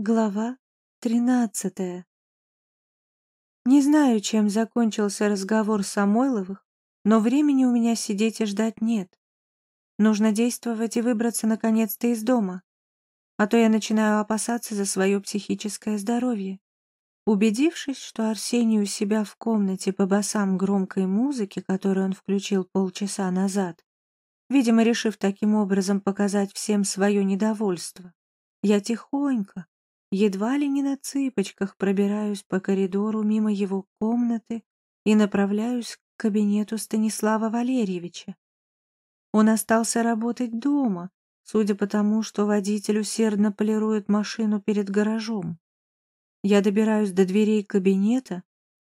Глава тринадцатая Не знаю, чем закончился разговор Самойловых, но времени у меня сидеть и ждать нет. Нужно действовать и выбраться наконец-то из дома, а то я начинаю опасаться за свое психическое здоровье. Убедившись, что Арсений у себя в комнате по басам громкой музыки, которую он включил полчаса назад, видимо, решив таким образом показать всем свое недовольство, я тихонько, едва ли не на цыпочках пробираюсь по коридору мимо его комнаты и направляюсь к кабинету Станислава Валерьевича. Он остался работать дома, судя по тому, что водитель усердно полирует машину перед гаражом. Я добираюсь до дверей кабинета,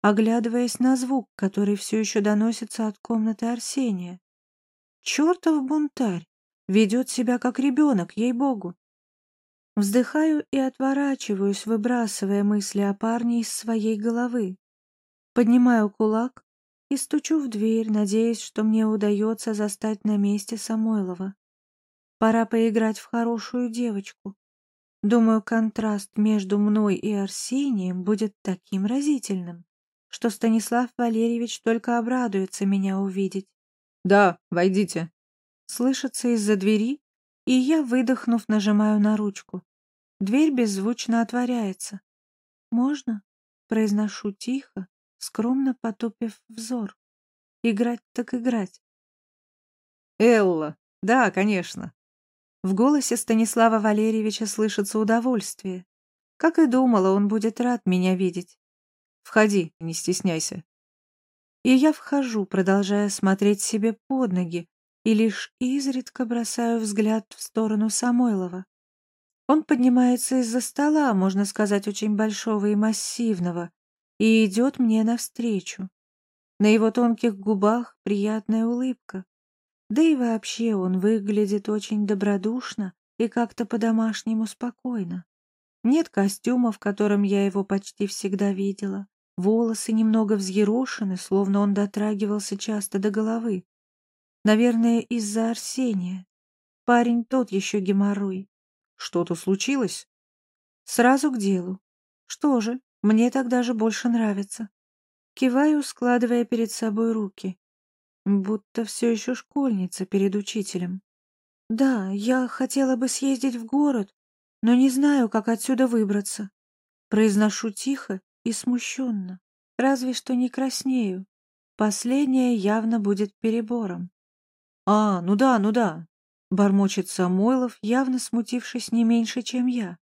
оглядываясь на звук, который все еще доносится от комнаты Арсения. Чертов бунтарь! Ведет себя как ребенок, ей-богу. Вздыхаю и отворачиваюсь, выбрасывая мысли о парне из своей головы. Поднимаю кулак и стучу в дверь, надеясь, что мне удается застать на месте Самойлова. Пора поиграть в хорошую девочку. Думаю, контраст между мной и Арсением будет таким разительным, что Станислав Валерьевич только обрадуется меня увидеть. «Да, войдите», — слышится из-за двери, и я, выдохнув, нажимаю на ручку. Дверь беззвучно отворяется. «Можно?» — произношу тихо, скромно потупив взор. «Играть так играть». «Элла, да, конечно». В голосе Станислава Валерьевича слышится удовольствие. Как и думала, он будет рад меня видеть. «Входи, не стесняйся». И я вхожу, продолжая смотреть себе под ноги, и лишь изредка бросаю взгляд в сторону Самойлова. Он поднимается из-за стола, можно сказать, очень большого и массивного, и идет мне навстречу. На его тонких губах приятная улыбка. Да и вообще он выглядит очень добродушно и как-то по-домашнему спокойно. Нет костюма, в котором я его почти всегда видела. Волосы немного взъерошены, словно он дотрагивался часто до головы. Наверное, из-за Арсения. Парень тот еще геморрой. Что-то случилось? Сразу к делу. Что же, мне так даже больше нравится. Киваю, складывая перед собой руки. Будто все еще школьница перед учителем. Да, я хотела бы съездить в город, но не знаю, как отсюда выбраться. Произношу тихо и смущенно. Разве что не краснею. Последнее явно будет перебором. «А, ну да, ну да», — бормочет Самойлов, явно смутившись не меньше, чем я.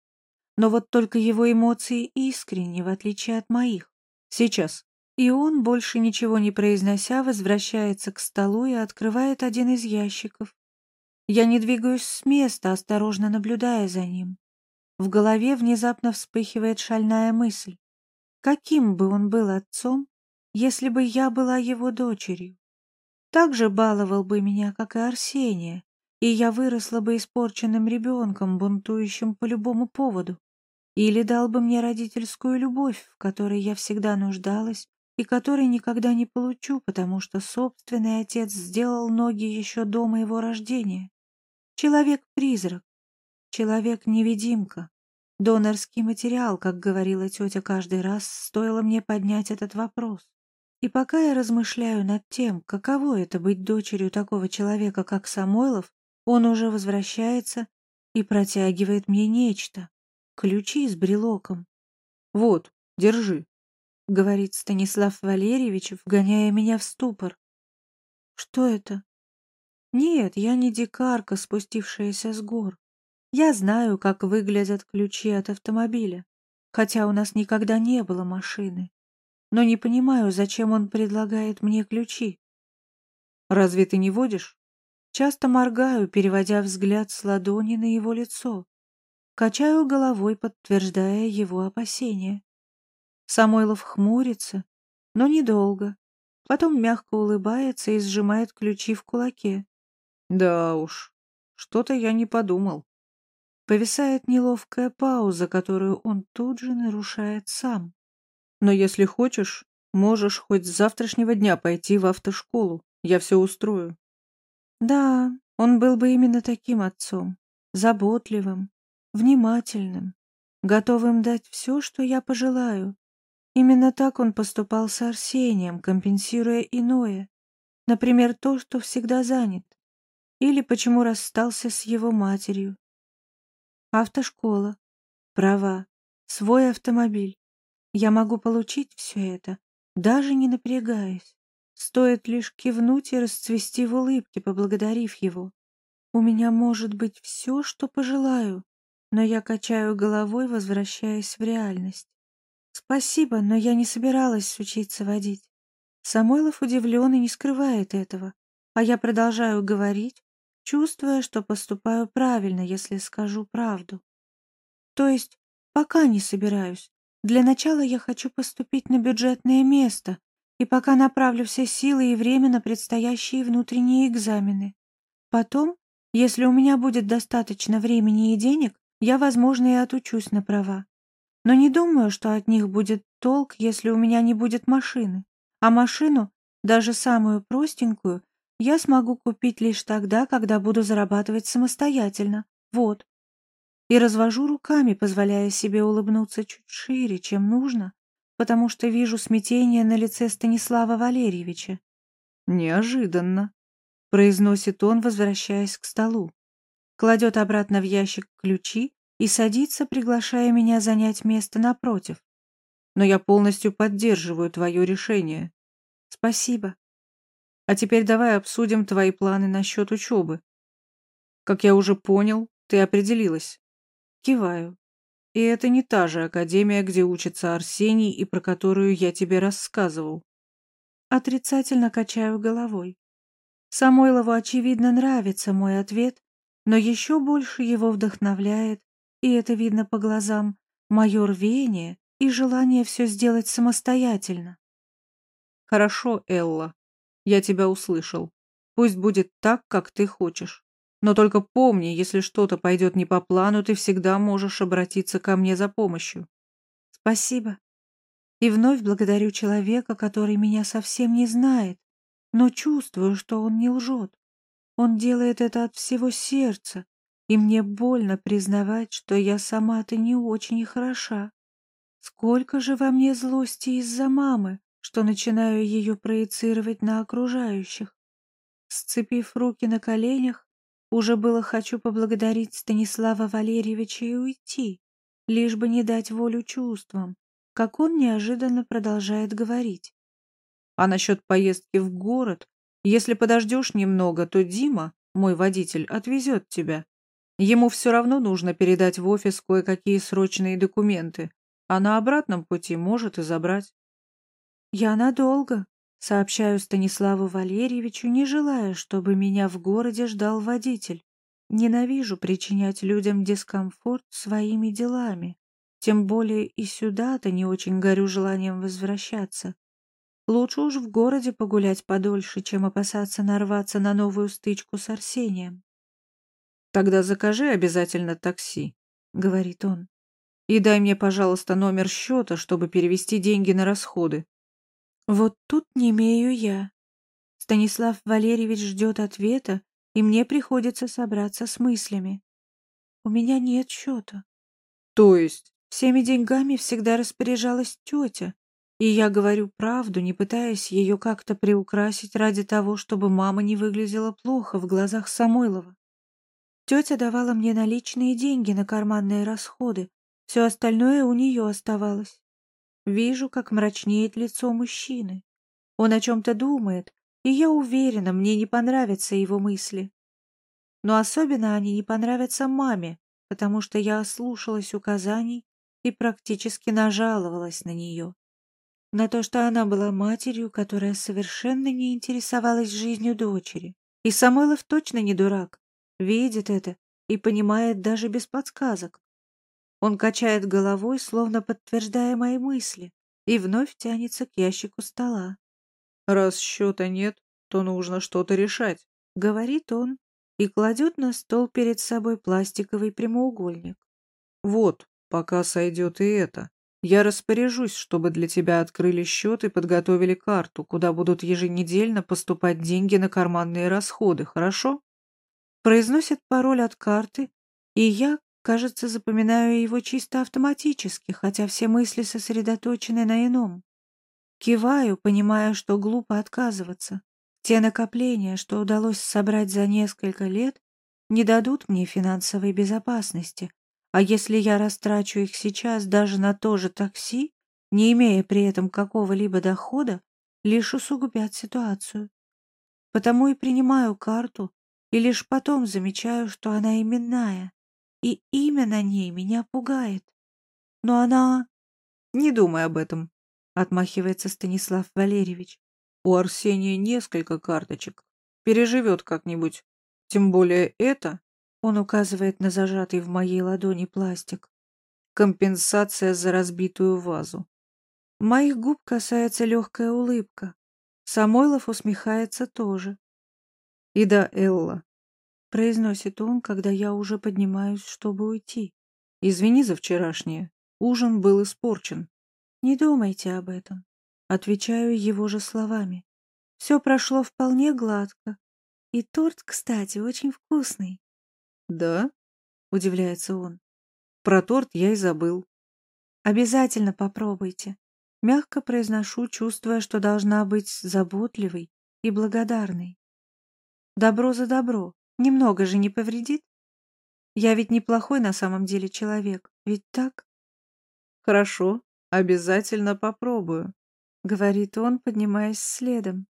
Но вот только его эмоции искренни, в отличие от моих. «Сейчас». И он, больше ничего не произнося, возвращается к столу и открывает один из ящиков. Я не двигаюсь с места, осторожно наблюдая за ним. В голове внезапно вспыхивает шальная мысль. Каким бы он был отцом, если бы я была его дочерью? Так же баловал бы меня, как и Арсения, и я выросла бы испорченным ребенком, бунтующим по любому поводу. Или дал бы мне родительскую любовь, в которой я всегда нуждалась и которой никогда не получу, потому что собственный отец сделал ноги еще до моего рождения. Человек-призрак, человек-невидимка, донорский материал, как говорила тетя каждый раз, стоило мне поднять этот вопрос. И пока я размышляю над тем, каково это быть дочерью такого человека, как Самойлов, он уже возвращается и протягивает мне нечто. Ключи с брелоком. «Вот, держи», — говорит Станислав Валерьевич, вгоняя меня в ступор. «Что это?» «Нет, я не дикарка, спустившаяся с гор. Я знаю, как выглядят ключи от автомобиля, хотя у нас никогда не было машины но не понимаю, зачем он предлагает мне ключи. Разве ты не водишь? Часто моргаю, переводя взгляд с ладони на его лицо. Качаю головой, подтверждая его опасения. Самойлов хмурится, но недолго. Потом мягко улыбается и сжимает ключи в кулаке. Да уж, что-то я не подумал. Повисает неловкая пауза, которую он тут же нарушает сам. Но если хочешь, можешь хоть с завтрашнего дня пойти в автошколу. Я все устрою. Да, он был бы именно таким отцом. Заботливым, внимательным. готов им дать все, что я пожелаю. Именно так он поступал с Арсением, компенсируя иное. Например, то, что всегда занят. Или почему расстался с его матерью. Автошкола, права, свой автомобиль. Я могу получить все это, даже не напрягаясь. Стоит лишь кивнуть и расцвести в улыбке, поблагодарив его. У меня может быть все, что пожелаю, но я качаю головой, возвращаясь в реальность. Спасибо, но я не собиралась учиться водить. Самойлов удивлен и не скрывает этого, а я продолжаю говорить, чувствуя, что поступаю правильно, если скажу правду. То есть, пока не собираюсь. Для начала я хочу поступить на бюджетное место, и пока направлю все силы и время на предстоящие внутренние экзамены. Потом, если у меня будет достаточно времени и денег, я, возможно, и отучусь на права. Но не думаю, что от них будет толк, если у меня не будет машины. А машину, даже самую простенькую, я смогу купить лишь тогда, когда буду зарабатывать самостоятельно. Вот. И развожу руками, позволяя себе улыбнуться чуть шире, чем нужно, потому что вижу смятение на лице Станислава Валерьевича. «Неожиданно», — произносит он, возвращаясь к столу. Кладет обратно в ящик ключи и садится, приглашая меня занять место напротив. «Но я полностью поддерживаю твое решение». «Спасибо». «А теперь давай обсудим твои планы насчет учебы. Как я уже понял, ты определилась». Киваю. И это не та же академия, где учится Арсений и про которую я тебе рассказывал. Отрицательно качаю головой. Самойлову, очевидно, нравится мой ответ, но еще больше его вдохновляет, и это видно по глазам, мое рвение и желание все сделать самостоятельно. Хорошо, Элла, я тебя услышал. Пусть будет так, как ты хочешь. Но только помни, если что-то пойдет не по плану, ты всегда можешь обратиться ко мне за помощью. Спасибо. И вновь благодарю человека, который меня совсем не знает, но чувствую, что он не лжет. Он делает это от всего сердца, и мне больно признавать, что я сама-то не очень хороша. Сколько же во мне злости из-за мамы, что начинаю ее проецировать на окружающих. Сцепив руки на коленях, уже было хочу поблагодарить Станислава Валерьевича и уйти, лишь бы не дать волю чувствам, как он неожиданно продолжает говорить. А насчет поездки в город, если подождешь немного, то Дима, мой водитель, отвезет тебя. Ему все равно нужно передать в офис кое-какие срочные документы, а на обратном пути может и забрать. Я надолго, Сообщаю Станиславу Валерьевичу, не желая, чтобы меня в городе ждал водитель. Ненавижу причинять людям дискомфорт своими делами. Тем более и сюда-то не очень горю желанием возвращаться. Лучше уж в городе погулять подольше, чем опасаться нарваться на новую стычку с Арсением. «Тогда закажи обязательно такси», — говорит он. «И дай мне, пожалуйста, номер счета, чтобы перевести деньги на расходы. Вот тут не имею я. Станислав Валерьевич ждет ответа, и мне приходится собраться с мыслями. У меня нет счета. То есть? Всеми деньгами всегда распоряжалась тетя, и я говорю правду, не пытаясь ее как-то приукрасить ради того, чтобы мама не выглядела плохо в глазах Самойлова. Тетя давала мне наличные деньги на карманные расходы, все остальное у нее оставалось. Вижу, как мрачнеет лицо мужчины. Он о чем-то думает, и я уверена, мне не понравятся его мысли. Но особенно они не понравятся маме, потому что я ослушалась указаний и практически нажаловалась на нее. На то, что она была матерью, которая совершенно не интересовалась жизнью дочери. И Самойлов точно не дурак, видит это и понимает даже без подсказок. Он качает головой, словно подтверждая мои мысли, и вновь тянется к ящику стола. «Раз счета нет, то нужно что-то решать», — говорит он и кладет на стол перед собой пластиковый прямоугольник. «Вот, пока сойдет и это. Я распоряжусь, чтобы для тебя открыли счет и подготовили карту, куда будут еженедельно поступать деньги на карманные расходы, хорошо?» Произносит пароль от карты, и я, Кажется, запоминаю его чисто автоматически, хотя все мысли сосредоточены на ином. Киваю, понимая, что глупо отказываться. Те накопления, что удалось собрать за несколько лет, не дадут мне финансовой безопасности, а если я растрачу их сейчас даже на то же такси, не имея при этом какого-либо дохода, лишь усугубят ситуацию. Потому и принимаю карту, и лишь потом замечаю, что она именная, и имя на ней меня пугает. Но она... Не думай об этом, отмахивается Станислав Валерьевич. У Арсения несколько карточек. Переживет как-нибудь. Тем более это, он указывает на зажатый в моей ладони пластик, компенсация за разбитую вазу. Моих губ касается легкая улыбка. Самойлов усмехается тоже. «И да, Элла», — произносит он, когда я уже поднимаюсь, чтобы уйти. «Извини за вчерашнее. Ужин был испорчен». «Не думайте об этом», — отвечаю его же словами. «Все прошло вполне гладко. И торт, кстати, очень вкусный». «Да?» — удивляется он. «Про торт я и забыл». «Обязательно попробуйте. Мягко произношу, чувствуя, что должна быть заботливой и благодарной. Добро за добро. Немного же не повредит? Я ведь неплохой на самом деле человек, ведь так? Хорошо, обязательно попробую, говорит он, поднимаясь следом.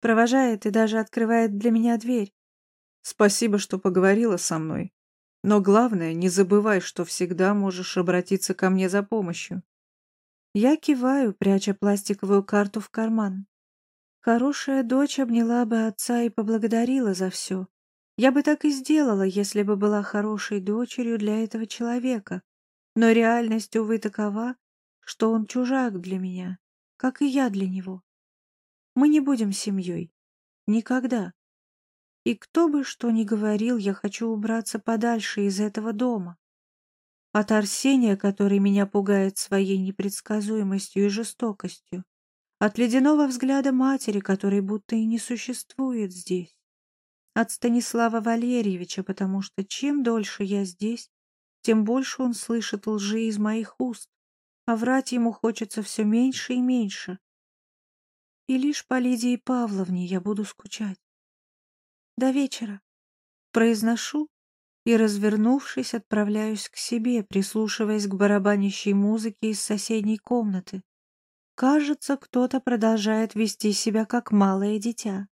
Провожает и даже открывает для меня дверь. Спасибо, что поговорила со мной. Но главное, не забывай, что всегда можешь обратиться ко мне за помощью. Я киваю, пряча пластиковую карту в карман. Хорошая дочь обняла бы отца и поблагодарила за все. Я бы так и сделала, если бы была хорошей дочерью для этого человека. Но реальность, увы, такова, что он чужак для меня, как и я для него. Мы не будем семьей. Никогда. И кто бы что ни говорил, я хочу убраться подальше из этого дома. От Арсения, который меня пугает своей непредсказуемостью и жестокостью. От ледяного взгляда матери, который будто и не существует здесь. От Станислава Валерьевича, потому что чем дольше я здесь, тем больше он слышит лжи из моих уст, а врать ему хочется все меньше и меньше. И лишь по Лидии Павловне я буду скучать. До вечера. Произношу и, развернувшись, отправляюсь к себе, прислушиваясь к барабанящей музыке из соседней комнаты. Кажется, кто-то продолжает вести себя как малое дитя.